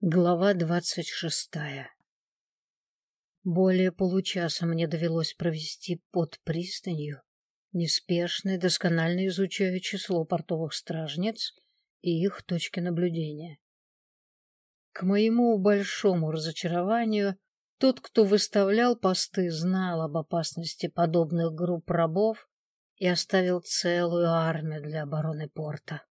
Глава двадцать шестая Более получаса мне довелось провести под пристанью, неспешно и досконально изучая число портовых стражниц и их точки наблюдения. К моему большому разочарованию, тот, кто выставлял посты, знал об опасности подобных групп рабов и оставил целую армию для обороны порта.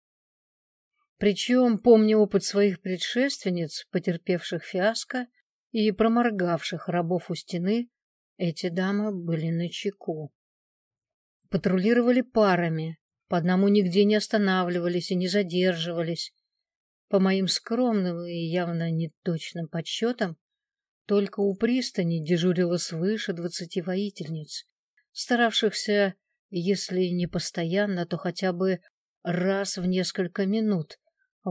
Причем, помня опыт своих предшественниц, потерпевших фиаско и проморгавших рабов у стены, эти дамы были на чеку. Патрулировали парами, по одному нигде не останавливались и не задерживались. По моим скромным и явно неточным подсчетам, только у пристани дежурило свыше двадцати воительниц, старавшихся, если не постоянно, то хотя бы раз в несколько минут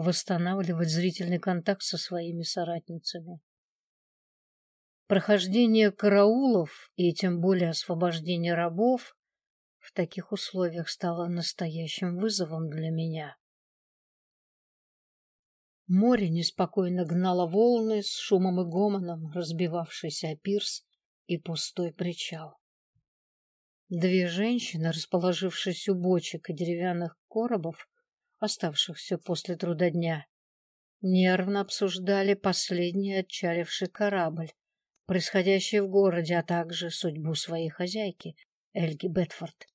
восстанавливать зрительный контакт со своими соратницами. Прохождение караулов и тем более освобождение рабов в таких условиях стало настоящим вызовом для меня. Море неспокойно гнало волны с шумом и гомоном, разбивавшийся о пирс и пустой причал. Две женщины, расположившись у бочек и деревянных коробов, оставшихся после труда дня, нервно обсуждали последний отчаливший корабль, происходящий в городе, а также судьбу своей хозяйки, Эльги Бетфорд.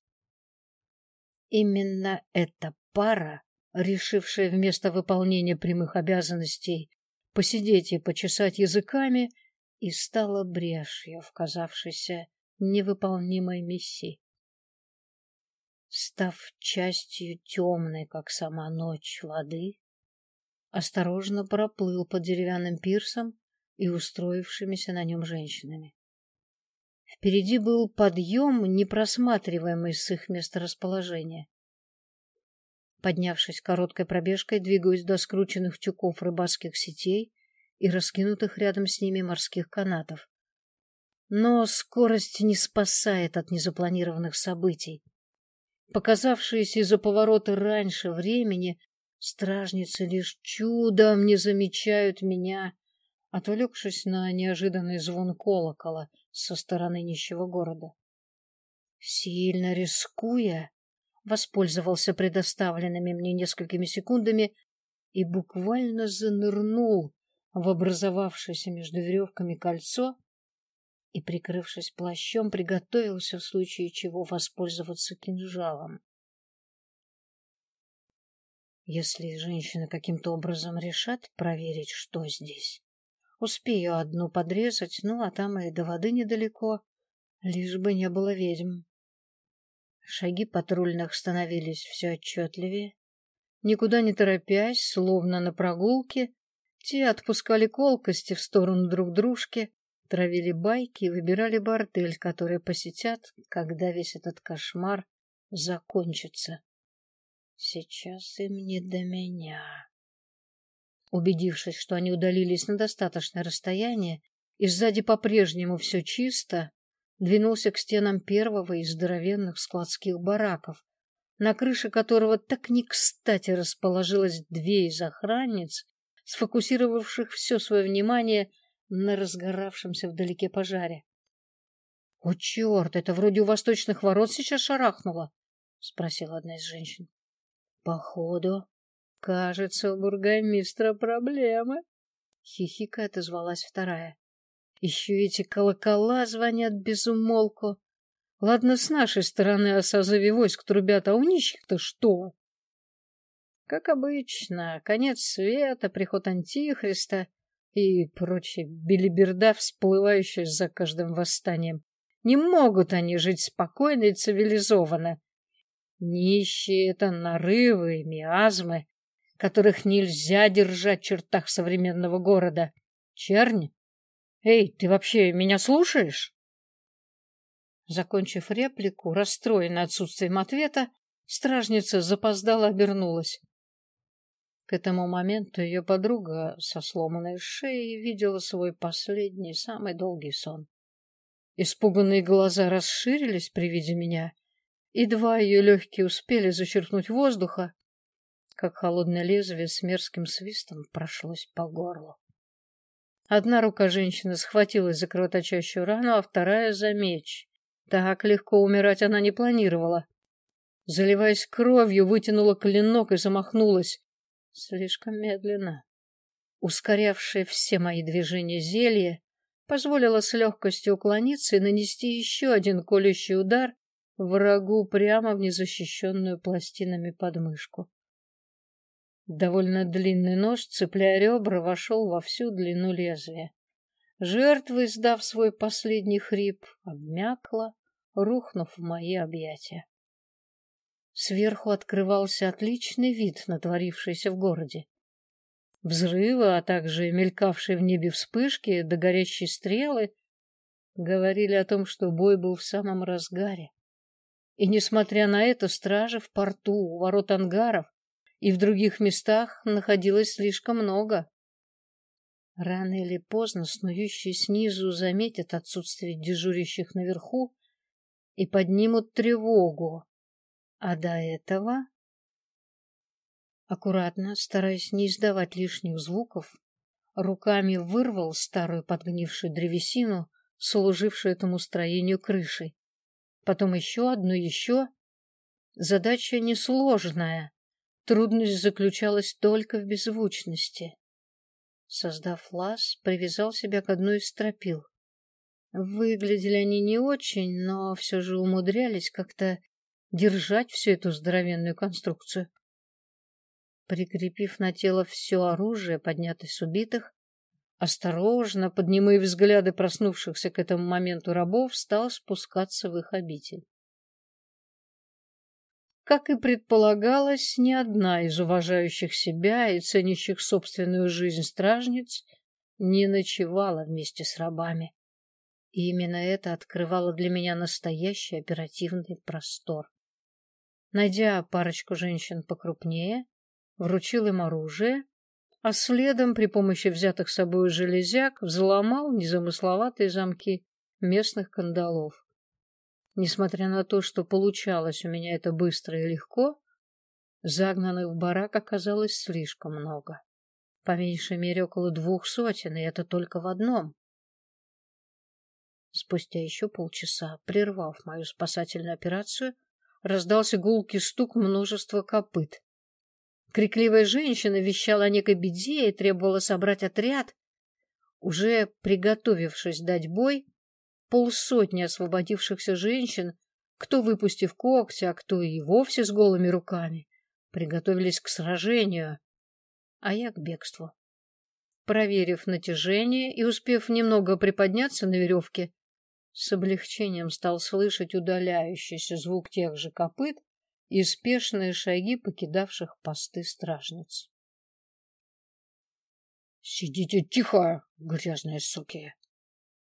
Именно эта пара, решившая вместо выполнения прямых обязанностей посидеть и почесать языками, и стала брешью в казавшейся невыполнимой миссии став частью темной, как сама ночь, воды, осторожно проплыл под деревянным пирсом и устроившимися на нем женщинами. Впереди был подъем, непросматриваемый с их месторасположения. Поднявшись короткой пробежкой, двигаюсь до скрученных тюков рыбацких сетей и раскинутых рядом с ними морских канатов. Но скорость не спасает от незапланированных событий. Показавшиеся из-за поворота раньше времени, стражницы лишь чудом не замечают меня, отвлекшись на неожиданный звон колокола со стороны нищего города. Сильно рискуя, воспользовался предоставленными мне несколькими секундами и буквально занырнул в образовавшееся между веревками кольцо, и, прикрывшись плащом, приготовился в случае чего воспользоваться кинжалом. Если женщины каким-то образом решат проверить, что здесь, успею одну подрезать, ну, а там и до воды недалеко, лишь бы не было ведьм. Шаги патрульных становились все отчетливее. Никуда не торопясь, словно на прогулке, те отпускали колкости в сторону друг дружки, травили байки и выбирали бордель, который посетят, когда весь этот кошмар закончится. Сейчас им не до меня. Убедившись, что они удалились на достаточное расстояние, и сзади по-прежнему все чисто, двинулся к стенам первого из здоровенных складских бараков, на крыше которого так не кстати расположилось две из охранниц, сфокусировавших все свое внимание на разгоравшемся вдалеке пожаре. — О, черт, это вроде у восточных ворот сейчас шарахнуло, — спросила одна из женщин. — Походу, кажется, у бургомистра проблемы, — хихика отозвалась вторая. — Еще эти колокола звонят без умолку. Ладно, с нашей стороны о созыве войск трубят, а у нищих-то что? Как обычно, конец света, приход Антихриста — и прочая белиберда, всплывающая за каждым восстанием. Не могут они жить спокойно и цивилизованно. Нищие — это нарывы, миазмы, которых нельзя держать в чертах современного города. Чернь? Эй, ты вообще меня слушаешь? Закончив реплику, расстроенная отсутствием ответа, стражница запоздала обернулась. К этому моменту ее подруга со сломанной шеей видела свой последний, самый долгий сон. Испуганные глаза расширились при виде меня, и два ее легкие успели зачерпнуть воздуха, как холодное лезвие с мерзким свистом прошлось по горлу. Одна рука женщины схватилась за кровоточащую рану, а вторая — за меч. Так легко умирать она не планировала. Заливаясь кровью, вытянула клинок и замахнулась. Слишком медленно. Ускорявшее все мои движения зелье позволило с легкостью уклониться и нанести еще один колющий удар врагу прямо в незащищенную пластинами подмышку. Довольно длинный нож, цепляя ребра, вошел во всю длину лезвия. Жертва, издав свой последний хрип, обмякла, рухнув в мои объятия. Сверху открывался отличный вид на творившееся в городе. Взрывы, а также мелькавшие в небе вспышки да горящие стрелы говорили о том, что бой был в самом разгаре. И, несмотря на это, стражи в порту, у ворот ангаров и в других местах находилось слишком много. Рано или поздно снующие снизу заметят отсутствие дежурящих наверху и поднимут тревогу. А до этого... Аккуратно, стараясь не издавать лишних звуков, руками вырвал старую подгнившую древесину, служившую этому строению крышей. Потом еще одну, еще. Задача несложная. Трудность заключалась только в беззвучности. Создав лаз, привязал себя к одной из стропил. Выглядели они не очень, но все же умудрялись как-то держать всю эту здоровенную конструкцию. Прикрепив на тело все оружие, поднятое с убитых, осторожно, поднимая взгляды проснувшихся к этому моменту рабов, стал спускаться в их обитель. Как и предполагалось, ни одна из уважающих себя и ценящих собственную жизнь стражниц не ночевала вместе с рабами. И именно это открывало для меня настоящий оперативный простор. Найдя парочку женщин покрупнее, вручил им оружие, а следом при помощи взятых с собой железяк взломал незамысловатые замки местных кандалов. Несмотря на то, что получалось у меня это быстро и легко, загнанных в барак оказалось слишком много. По меньшей мере около двух сотен, и это только в одном. Спустя еще полчаса, прервав мою спасательную операцию, раздался гулкий стук множества копыт. Крикливая женщина вещала о некой беде и требовала собрать отряд. Уже приготовившись дать бой, полсотни освободившихся женщин, кто выпустив когти, а кто и вовсе с голыми руками, приготовились к сражению, а я к бегству. Проверив натяжение и успев немного приподняться на веревке, с облегчением стал слышать удаляющийся звук тех же копыт и спешные шаги покидавших посты стражниц. «Сидите тихо, грязные суки!»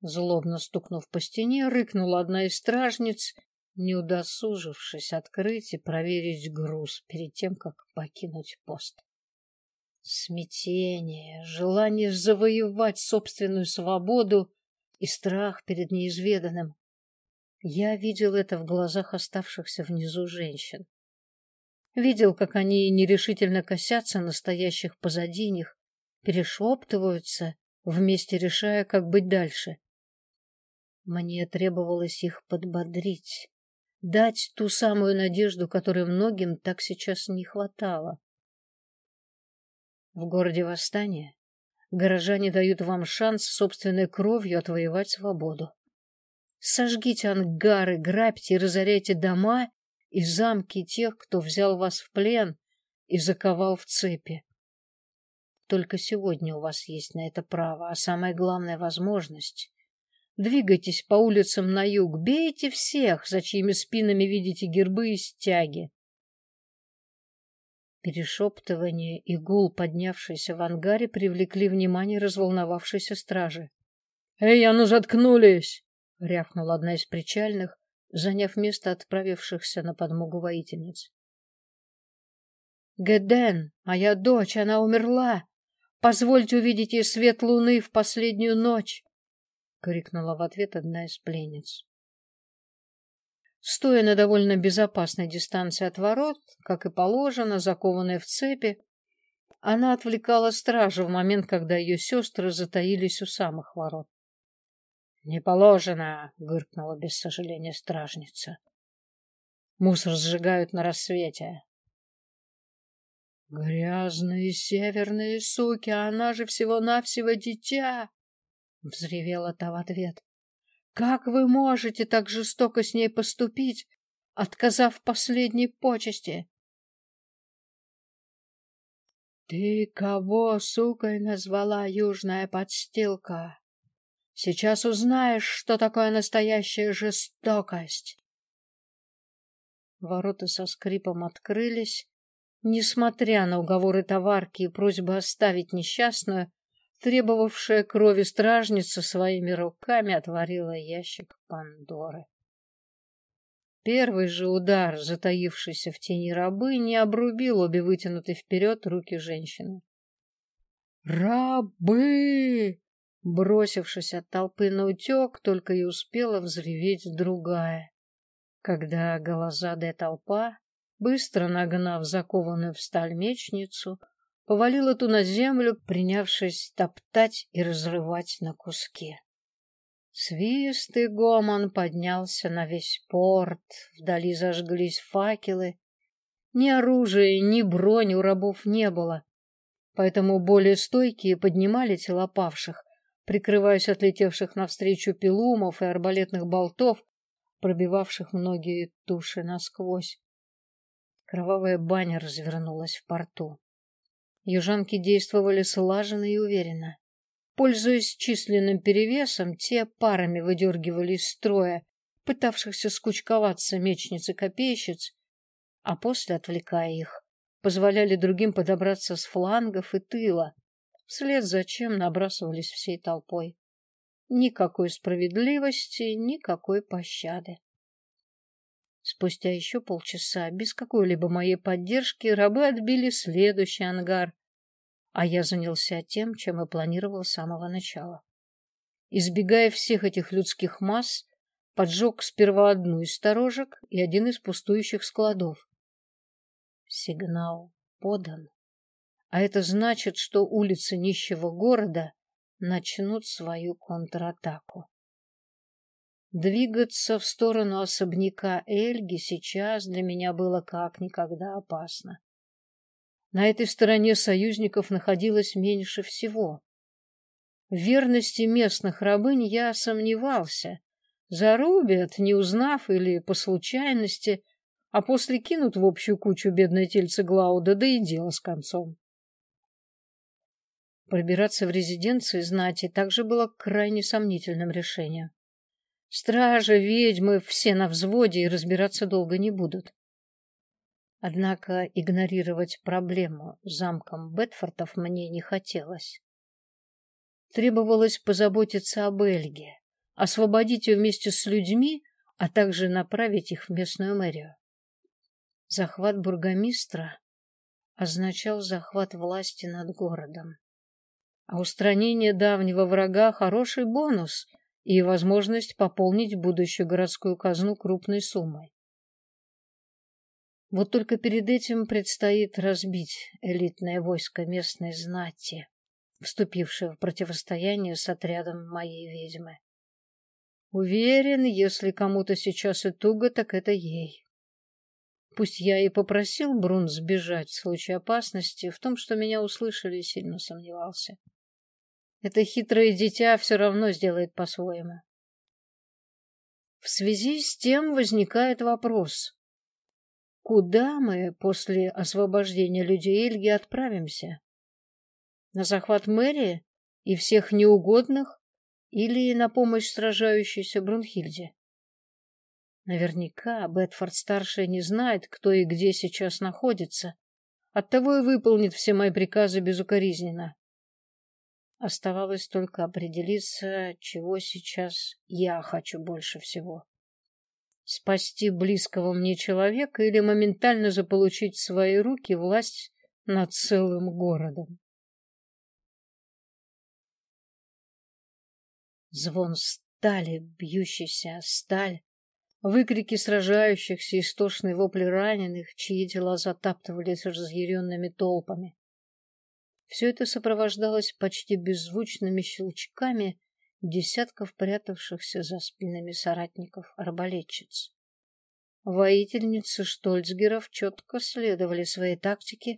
Злобно стукнув по стене, рыкнула одна из стражниц, не удосужившись открыть и проверить груз перед тем, как покинуть пост. Смятение, желание завоевать собственную свободу и страх перед неизведанным. Я видел это в глазах оставшихся внизу женщин. Видел, как они нерешительно косятся на стоящих позади них, перешептываются, вместе решая, как быть дальше. Мне требовалось их подбодрить, дать ту самую надежду, которой многим так сейчас не хватало. В городе восстание горожане дают вам шанс собственной кровью отвоевать свободу. Сожгите ангары, грабьте и разоряйте дома и замки тех, кто взял вас в плен и заковал в цепи. Только сегодня у вас есть на это право, а самое главное — возможность. Двигайтесь по улицам на юг, бейте всех, за чьими спинами видите гербы и стяги. Перешептывание и гул, поднявшийся в ангаре, привлекли внимание разволновавшейся стражи. «Эй, а ну заткнулись!» — рявкнула одна из причальных, заняв место отправившихся на подмогу воительниц. «Геден, моя дочь, она умерла! Позвольте увидеть ей свет луны в последнюю ночь!» — крикнула в ответ одна из пленниц. Стоя на довольно безопасной дистанции от ворот, как и положено, закованная в цепи, Она отвлекала стражу в момент, когда ее сестры затаились у самых ворот. — Не положено, — гыркнула без сожаления стражница. — Мусор сжигают на рассвете. — Грязные северные суки, она же всего-навсего дитя! — взревела та в ответ. — Как вы можете так жестоко с ней поступить, отказав последней почести? — Ты кого сукой назвала южная подстилка? Сейчас узнаешь, что такое настоящая жестокость. Ворота со скрипом открылись. Несмотря на уговоры товарки и просьбы оставить несчастную, требовавшая крови стражница своими руками отворила ящик Пандоры. Первый же удар, затаившийся в тени рабы, не обрубил обе вытянутые вперед руки женщины. «Рабы!» Бросившись от толпы на утек, только и успела взреветь другая. Когда голозадая толпа, быстро нагнав закованную в сталь мечницу, повалила ту на землю, принявшись топтать и разрывать на куски. Свист и гомон поднялся на весь порт, вдали зажглись факелы. Ни оружия, ни бронь у рабов не было, поэтому более стойкие поднимали тела павших, прикрываясь от летевших навстречу пилумов и арбалетных болтов, пробивавших многие туши насквозь. Кровавая баня развернулась в порту. Южанки действовали слаженно и уверенно. Пользуясь численным перевесом, те парами выдергивали из строя пытавшихся скучковаться мечниц-копейщиц, а после, отвлекая их, позволяли другим подобраться с флангов и тыла, вслед за чем набрасывались всей толпой. Никакой справедливости, никакой пощады. Спустя еще полчаса, без какой-либо моей поддержки, рабы отбили следующий ангар, а я занялся тем, чем и планировал с самого начала. Избегая всех этих людских масс, поджег сперва одну из сторожек и один из пустующих складов. Сигнал подан. А это значит, что улицы нищего города начнут свою контратаку. Двигаться в сторону особняка Эльги сейчас для меня было как никогда опасно. На этой стороне союзников находилось меньше всего. В верности местных рабынь я сомневался. Зарубят, не узнав или по случайности, а после кинут в общую кучу бедное тельце Глауда, да и дело с концом. Пробираться в резиденции знати также было крайне сомнительным решением. Стражи, ведьмы, все на взводе и разбираться долго не будут. Однако игнорировать проблему замком Бетфортов мне не хотелось. Требовалось позаботиться об Эльге, освободить ее вместе с людьми, а также направить их в местную мэрию. Захват бургомистра означал захват власти над городом. А устранение давнего врага – хороший бонус и возможность пополнить будущую городскую казну крупной суммой. Вот только перед этим предстоит разбить элитное войско местной знати, вступившее в противостояние с отрядом моей ведьмы. Уверен, если кому-то сейчас и туго, так это ей. Пусть я и попросил Брун сбежать в случае опасности, в том, что меня услышали, сильно сомневался. Это хитрое дитя все равно сделает по-своему. В связи с тем возникает вопрос. Куда мы после освобождения людей Эльги отправимся? На захват мэрии и всех неугодных или на помощь сражающейся Брунхильде? Наверняка Бетфорд-старшая не знает, кто и где сейчас находится. Оттого и выполнит все мои приказы безукоризненно. Оставалось только определиться, чего сейчас я хочу больше всего. Спасти близкого мне человека или моментально заполучить в свои руки власть над целым городом. Звон стали, бьющийся сталь, выкрики сражающихся, истошные вопли раненых, чьи тела затаптывались разъяренными толпами. Все это сопровождалось почти беззвучными щелчками десятков прятавшихся за спинами соратников арбалетчиц. Воительницы Штольцгеров четко следовали своей тактике,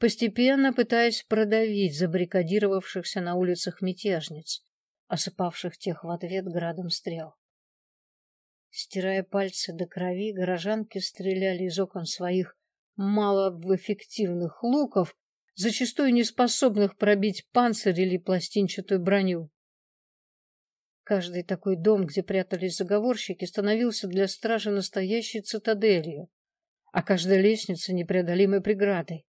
постепенно пытаясь продавить забаррикадировавшихся на улицах мятежниц, осыпавших тех в ответ градом стрел. Стирая пальцы до крови, горожанки стреляли из окон своих малоэффективных луков, зачастую не способных пробить панцирь или пластинчатую броню. Каждый такой дом, где прятались заговорщики, становился для стражи настоящей цитаделью, а каждая лестница — непреодолимой преградой.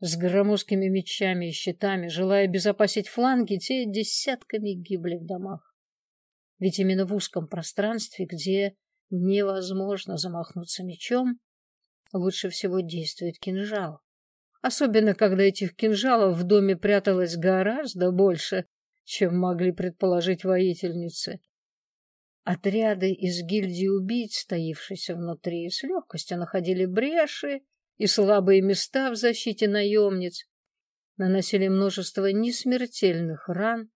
С громоздкими мечами и щитами, желая обезопасить фланги, те десятками гибли в домах. Ведь именно в узком пространстве, где невозможно замахнуться мечом, лучше всего действует кинжал. Особенно, когда этих кинжалов в доме пряталось гораздо больше, чем могли предположить воительницы. Отряды из гильдии убийц, стоявшиеся внутри, с легкостью находили бреши и слабые места в защите наемниц, наносили множество несмертельных ран,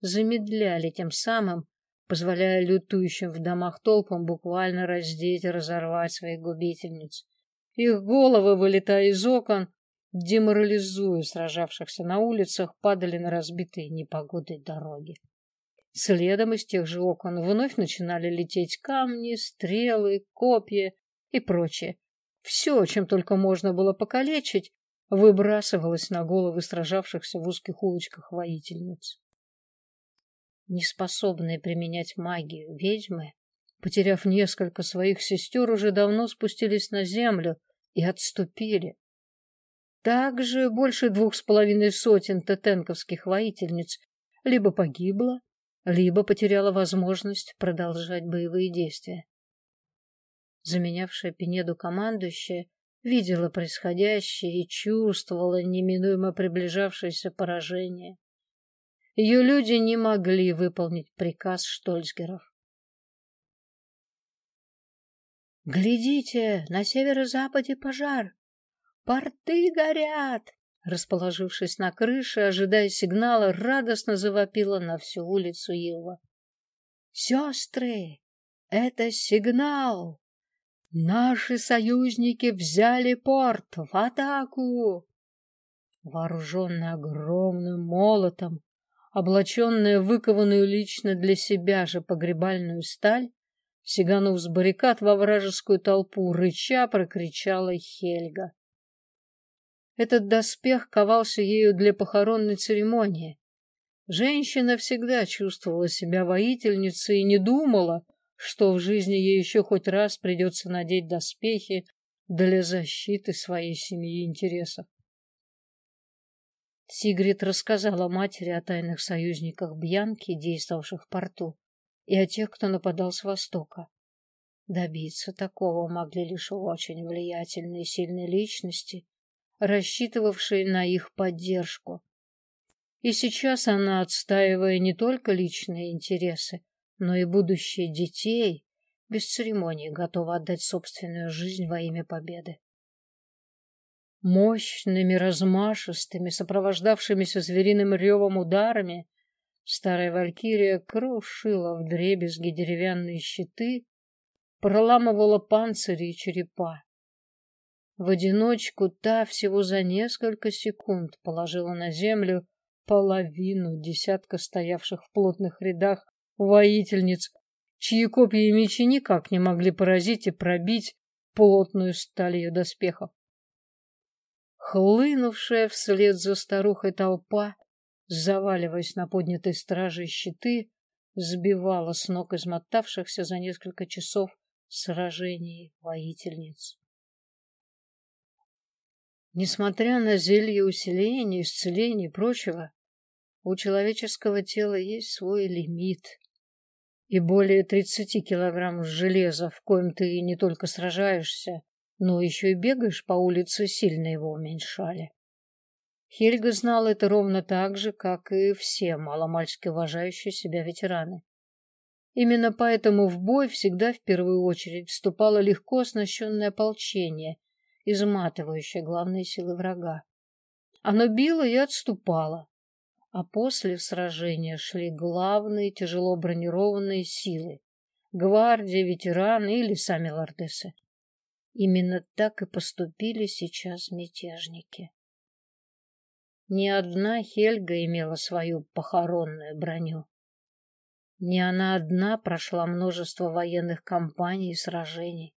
замедляли тем самым, позволяя лютующим в домах толпам буквально раздеть и разорвать своих губительниц. Их головы, вылетая из окон, деморализуя сражавшихся на улицах, падали на разбитые непогодой дороги. Следом из тех же окон вновь начинали лететь камни, стрелы, копья и прочее. Все, чем только можно было покалечить, выбрасывалось на головы сражавшихся в узких улочках воительниц. Неспособные применять магию ведьмы, потеряв несколько своих сестер, уже давно спустились на землю и отступили, также больше двух с половиной сотен тетенковских воительниц либо погибло, либо потеряла возможность продолжать боевые действия. Заменявшая Пенеду командующая видела происходящее и чувствовала неминуемо приближавшееся поражение. Ее люди не могли выполнить приказ Штольцгеров. «Глядите, на северо-западе пожар!» «Порты горят!» Расположившись на крыше, ожидая сигнала, радостно завопила на всю улицу Ева. «Сестры, это сигнал! Наши союзники взяли порт в атаку!» Вооруженная огромным молотом, облаченная выкованную лично для себя же погребальную сталь, сиганув с баррикад во вражескую толпу, рыча прокричала Хельга. Этот доспех ковался ею для похоронной церемонии. Женщина всегда чувствовала себя воительницей и не думала, что в жизни ей еще хоть раз придется надеть доспехи для защиты своей семьи и интересов. Сигрид рассказала матери о тайных союзниках Бьянки, действовавших в порту, и о тех, кто нападал с востока. Добиться такого могли лишь очень влиятельные и сильные личности, рассчитывавшие на их поддержку. И сейчас она, отстаивая не только личные интересы, но и будущее детей, без церемонии готова отдать собственную жизнь во имя победы. Мощными, размашистыми, сопровождавшимися звериным ревом ударами, старая валькирия крушила вдребезги деревянные щиты, проламывала панцири и черепа. В одиночку та всего за несколько секунд положила на землю половину десятка стоявших в плотных рядах воительниц, чьи копья и мечи никак не могли поразить и пробить плотную сталь ее доспехов. Хлынувшая вслед за старухой толпа, заваливаясь на поднятой страже щиты, сбивала с ног измотавшихся за несколько часов сражений воительниц. Несмотря на зелье усиления, исцеления и прочего, у человеческого тела есть свой лимит. И более 30 килограмм железа, в коем ты не только сражаешься, но еще и бегаешь по улице, сильно его уменьшали. Хельга знал это ровно так же, как и все маломальски уважающие себя ветераны. Именно поэтому в бой всегда в первую очередь вступало легко оснащенное ополчение, изматывающая главные силы врага. Оно било и отступало. А после сражения шли главные тяжело бронированные силы. Гвардия, ветераны или сами лордесы. Именно так и поступили сейчас мятежники. Ни одна Хельга имела свою похоронную броню. Не она одна прошла множество военных кампаний и сражений.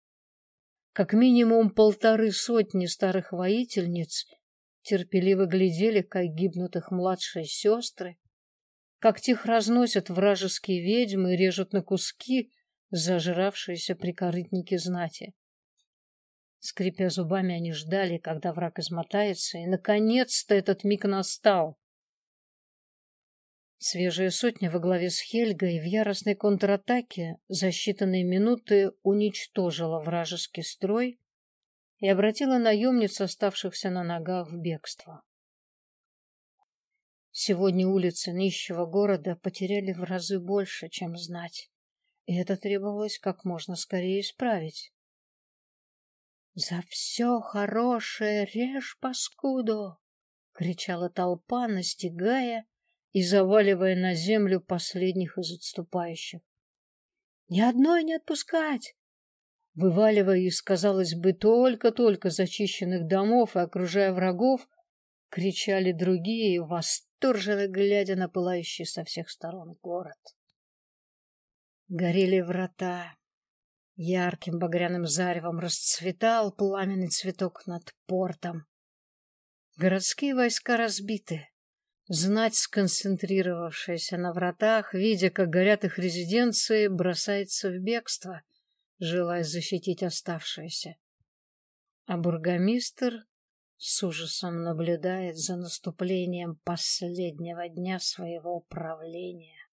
Как минимум полторы сотни старых воительниц терпеливо глядели, как гибнут их младшие сестры, как тех разносят вражеские ведьмы и режут на куски зажравшиеся прикорытники знати. Скрипя зубами, они ждали, когда враг измотается, и, наконец-то, этот миг настал. Свежая сотня во главе с Хельгой в яростной контратаке за считанные минуты уничтожила вражеский строй и обратила наемниц, оставшихся на ногах, в бегство. Сегодня улицы нищего города потеряли в разы больше, чем знать, и это требовалось как можно скорее исправить. «За все хорошее режь паскуду!» — кричала толпа, настигая и заваливая на землю последних из отступающих. «Ни одной не отпускать!» Вываливая из, казалось бы, только-только зачищенных домов и окружая врагов, кричали другие, восторженно глядя на пылающий со всех сторон город. Горели врата, Ярким багряным заревом расцветал пламенный цветок над портом. Городские войска разбиты. Знать, сконцентрировавшаяся на вратах, видя, как горят их резиденции, бросается в бегство, желая защитить оставшиеся. А бургомистр с ужасом наблюдает за наступлением последнего дня своего правления.